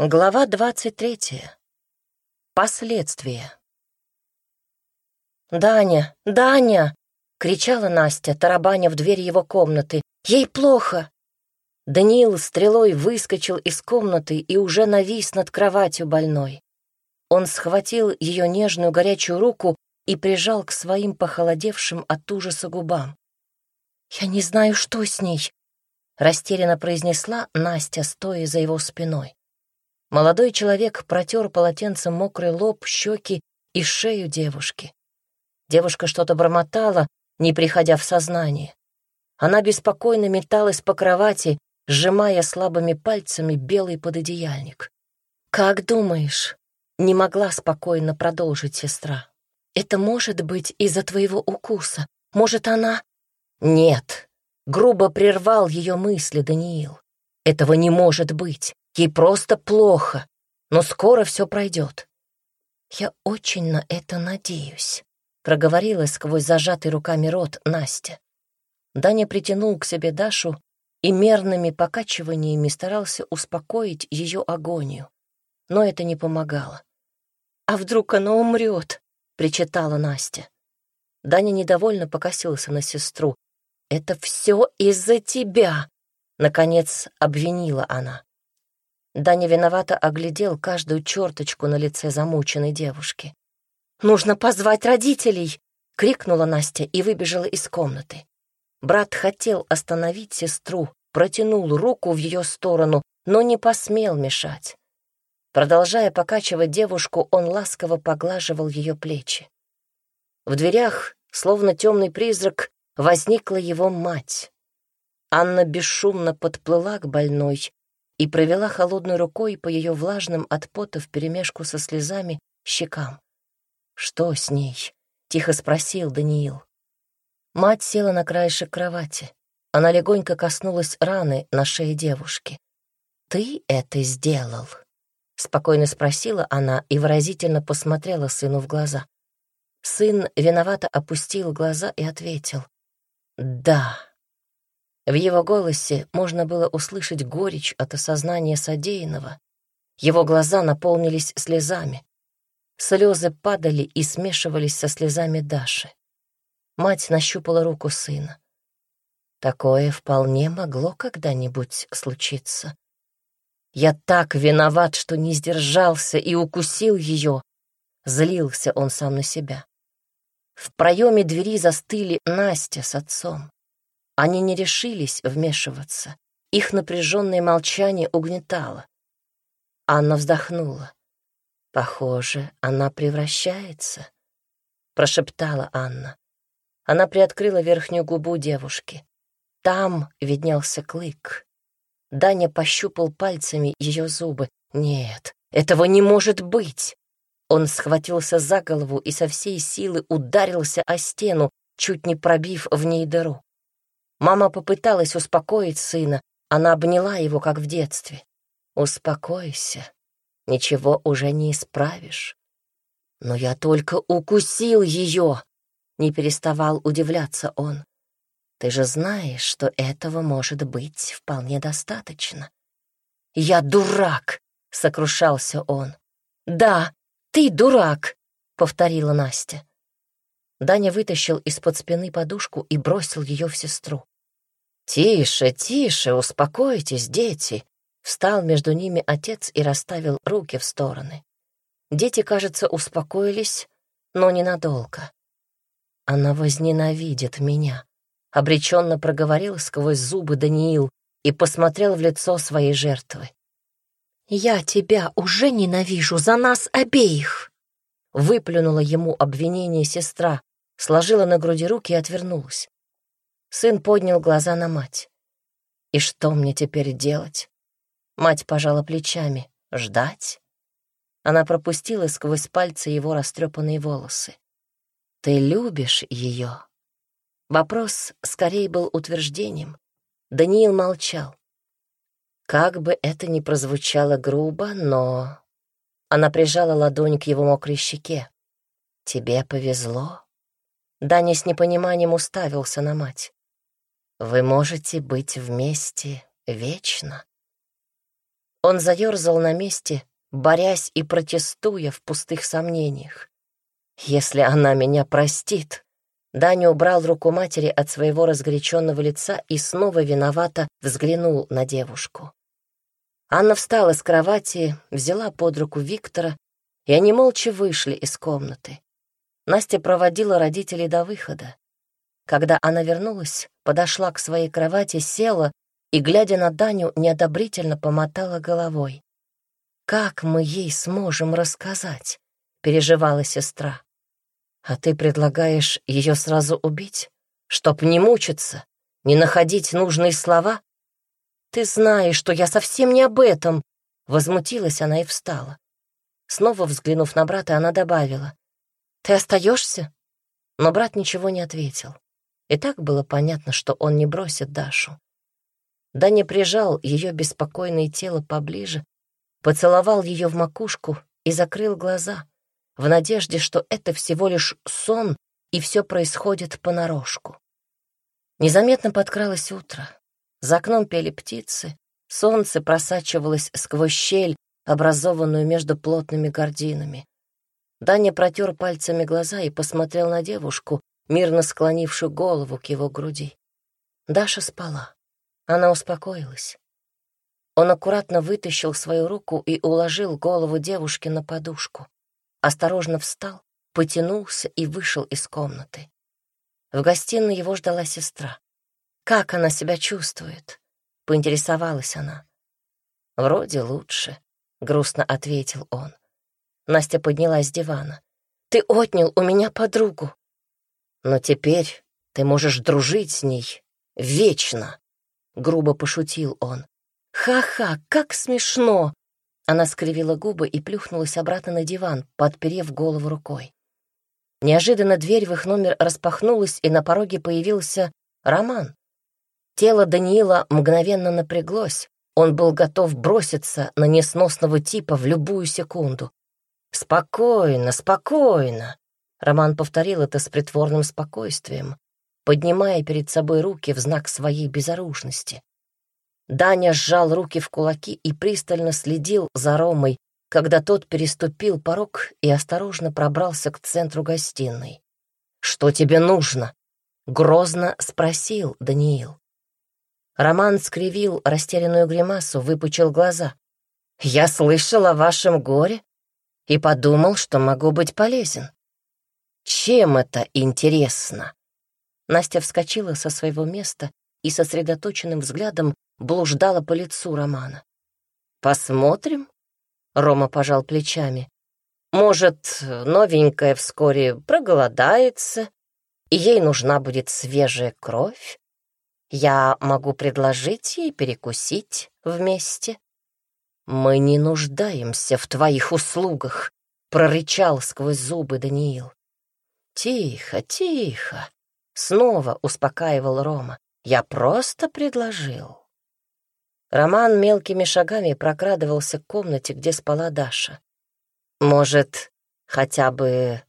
Глава двадцать третья. Последствия. «Даня! Даня!» — кричала Настя, тарабаня в дверь его комнаты. «Ей плохо!» Даниил стрелой выскочил из комнаты и уже навис над кроватью больной. Он схватил ее нежную горячую руку и прижал к своим похолодевшим от ужаса губам. «Я не знаю, что с ней», — растерянно произнесла Настя, стоя за его спиной. Молодой человек протер полотенцем мокрый лоб, щеки и шею девушки. Девушка что-то бормотала, не приходя в сознание. Она беспокойно металась по кровати, сжимая слабыми пальцами белый пододеяльник. «Как думаешь?» — не могла спокойно продолжить сестра. «Это может быть из-за твоего укуса. Может, она...» «Нет», — грубо прервал ее мысли Даниил. «Этого не может быть. Ей просто плохо, но скоро все пройдет. Я очень на это надеюсь, проговорила сквозь зажатый руками рот Настя. Даня притянул к себе Дашу и мерными покачиваниями старался успокоить ее агонию. Но это не помогало. «А вдруг она умрет?» — причитала Настя. Даня недовольно покосился на сестру. «Это все из-за тебя!» — наконец обвинила она. Даня виновато оглядел каждую черточку на лице замученной девушки. «Нужно позвать родителей!» — крикнула Настя и выбежала из комнаты. Брат хотел остановить сестру, протянул руку в ее сторону, но не посмел мешать. Продолжая покачивать девушку, он ласково поглаживал ее плечи. В дверях, словно темный призрак, возникла его мать. Анна бесшумно подплыла к больной, и провела холодной рукой по ее влажным от пота вперемешку со слезами щекам. «Что с ней?» — тихо спросил Даниил. Мать села на краешек кровати. Она легонько коснулась раны на шее девушки. «Ты это сделал?» — спокойно спросила она и выразительно посмотрела сыну в глаза. Сын виновато опустил глаза и ответил. «Да». В его голосе можно было услышать горечь от осознания содеянного. Его глаза наполнились слезами. Слезы падали и смешивались со слезами Даши. Мать нащупала руку сына. Такое вполне могло когда-нибудь случиться. Я так виноват, что не сдержался и укусил ее. Злился он сам на себя. В проеме двери застыли Настя с отцом. Они не решились вмешиваться. Их напряженное молчание угнетало. Анна вздохнула. «Похоже, она превращается», — прошептала Анна. Она приоткрыла верхнюю губу девушки. Там виднелся клык. Даня пощупал пальцами ее зубы. «Нет, этого не может быть!» Он схватился за голову и со всей силы ударился о стену, чуть не пробив в ней дыру. Мама попыталась успокоить сына, она обняла его, как в детстве. «Успокойся, ничего уже не исправишь». «Но я только укусил ее!» — не переставал удивляться он. «Ты же знаешь, что этого может быть вполне достаточно». «Я дурак!» — сокрушался он. «Да, ты дурак!» — повторила Настя. Даня вытащил из-под спины подушку и бросил ее в сестру. «Тише, тише, успокойтесь, дети!» Встал между ними отец и расставил руки в стороны. Дети, кажется, успокоились, но ненадолго. «Она возненавидит меня», — обреченно проговорил сквозь зубы Даниил и посмотрел в лицо своей жертвы. «Я тебя уже ненавижу за нас обеих!» Выплюнула ему обвинение сестра, сложила на груди руки и отвернулась. Сын поднял глаза на мать. «И что мне теперь делать?» Мать пожала плечами. «Ждать?» Она пропустила сквозь пальцы его растрепанные волосы. «Ты любишь ее?» Вопрос скорее был утверждением. Даниил молчал. Как бы это ни прозвучало грубо, но... Она прижала ладонь к его мокрой щеке. «Тебе повезло?» Даня с непониманием уставился на мать. Вы можете быть вместе вечно. Он заерзал на месте, борясь и протестуя в пустых сомнениях. «Если она меня простит...» Даня убрал руку матери от своего разгоряченного лица и снова виновато взглянул на девушку. Анна встала с кровати, взяла под руку Виктора, и они молча вышли из комнаты. Настя проводила родителей до выхода. Когда она вернулась, подошла к своей кровати, села и, глядя на Даню, неодобрительно помотала головой. «Как мы ей сможем рассказать?» — переживала сестра. «А ты предлагаешь ее сразу убить, чтоб не мучиться, не находить нужные слова?» «Ты знаешь, что я совсем не об этом!» Возмутилась она и встала. Снова взглянув на брата, она добавила. «Ты остаешься?» Но брат ничего не ответил. И так было понятно, что он не бросит Дашу. Даня прижал ее беспокойное тело поближе, поцеловал ее в макушку и закрыл глаза, в надежде, что это всего лишь сон, и все происходит понарошку. Незаметно подкралось утро. За окном пели птицы, солнце просачивалось сквозь щель, образованную между плотными гординами. Даня протер пальцами глаза и посмотрел на девушку, мирно склонившую голову к его груди. Даша спала. Она успокоилась. Он аккуратно вытащил свою руку и уложил голову девушки на подушку. Осторожно встал, потянулся и вышел из комнаты. В гостиной его ждала сестра. «Как она себя чувствует?» — поинтересовалась она. «Вроде лучше», — грустно ответил он. Настя поднялась с дивана. «Ты отнял у меня подругу». «Но теперь ты можешь дружить с ней вечно», — грубо пошутил он. «Ха-ха, как смешно!» Она скривила губы и плюхнулась обратно на диван, подперев голову рукой. Неожиданно дверь в их номер распахнулась, и на пороге появился Роман. Тело Даниила мгновенно напряглось. Он был готов броситься на несносного типа в любую секунду. «Спокойно, спокойно!» Роман повторил это с притворным спокойствием, поднимая перед собой руки в знак своей безоружности. Даня сжал руки в кулаки и пристально следил за Ромой, когда тот переступил порог и осторожно пробрался к центру гостиной. «Что тебе нужно?» — грозно спросил Даниил. Роман скривил растерянную гримасу, выпучил глаза. «Я слышал о вашем горе и подумал, что могу быть полезен. Чем это интересно?» Настя вскочила со своего места и сосредоточенным взглядом блуждала по лицу Романа. «Посмотрим?» — Рома пожал плечами. «Может, новенькая вскоре проголодается, и ей нужна будет свежая кровь? Я могу предложить ей перекусить вместе. Мы не нуждаемся в твоих услугах, прорычал сквозь зубы Даниил. Тихо, тихо, снова успокаивал Рома. Я просто предложил. Роман мелкими шагами прокрадывался к комнате, где спала Даша. Может, хотя бы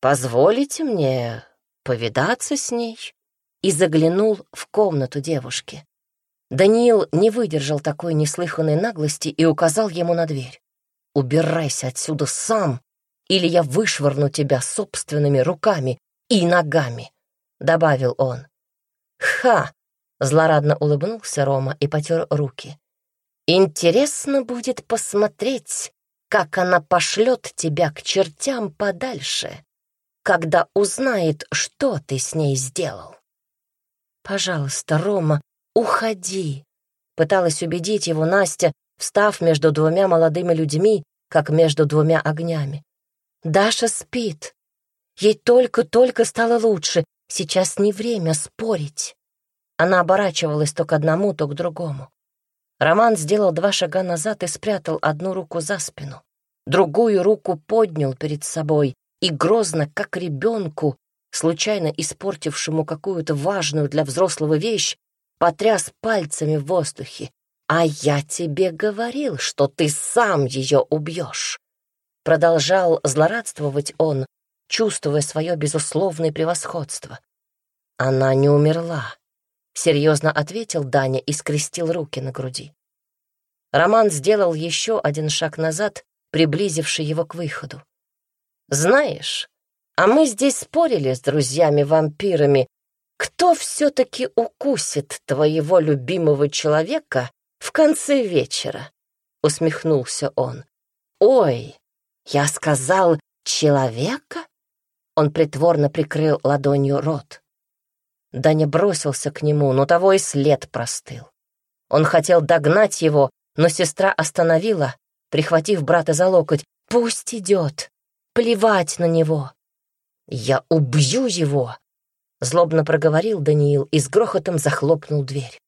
позволите мне повидаться с ней? И заглянул в комнату девушки. Даниил не выдержал такой неслыханной наглости и указал ему на дверь. «Убирайся отсюда сам, или я вышвырну тебя собственными руками и ногами», — добавил он. «Ха!» — злорадно улыбнулся Рома и потер руки. «Интересно будет посмотреть, как она пошлет тебя к чертям подальше, когда узнает, что ты с ней сделал». «Пожалуйста, Рома, уходи!» Пыталась убедить его Настя, встав между двумя молодыми людьми, как между двумя огнями. «Даша спит. Ей только-только стало лучше. Сейчас не время спорить». Она оборачивалась то к одному, то к другому. Роман сделал два шага назад и спрятал одну руку за спину. Другую руку поднял перед собой и грозно, как ребенку, случайно испортившему какую-то важную для взрослого вещь, потряс пальцами в воздухе. «А я тебе говорил, что ты сам ее убьешь!» Продолжал злорадствовать он, чувствуя свое безусловное превосходство. «Она не умерла», — серьезно ответил Даня и скрестил руки на груди. Роман сделал еще один шаг назад, приблизивший его к выходу. «Знаешь, а мы здесь спорили с друзьями-вампирами, кто все-таки укусит твоего любимого человека в конце вечера?» — усмехнулся он. «Ой, я сказал человека?» Он притворно прикрыл ладонью рот. Даня бросился к нему, но того и след простыл. Он хотел догнать его, но сестра остановила, прихватив брата за локоть. «Пусть идет! Плевать на него!» «Я убью его!» — злобно проговорил Даниил и с грохотом захлопнул дверь.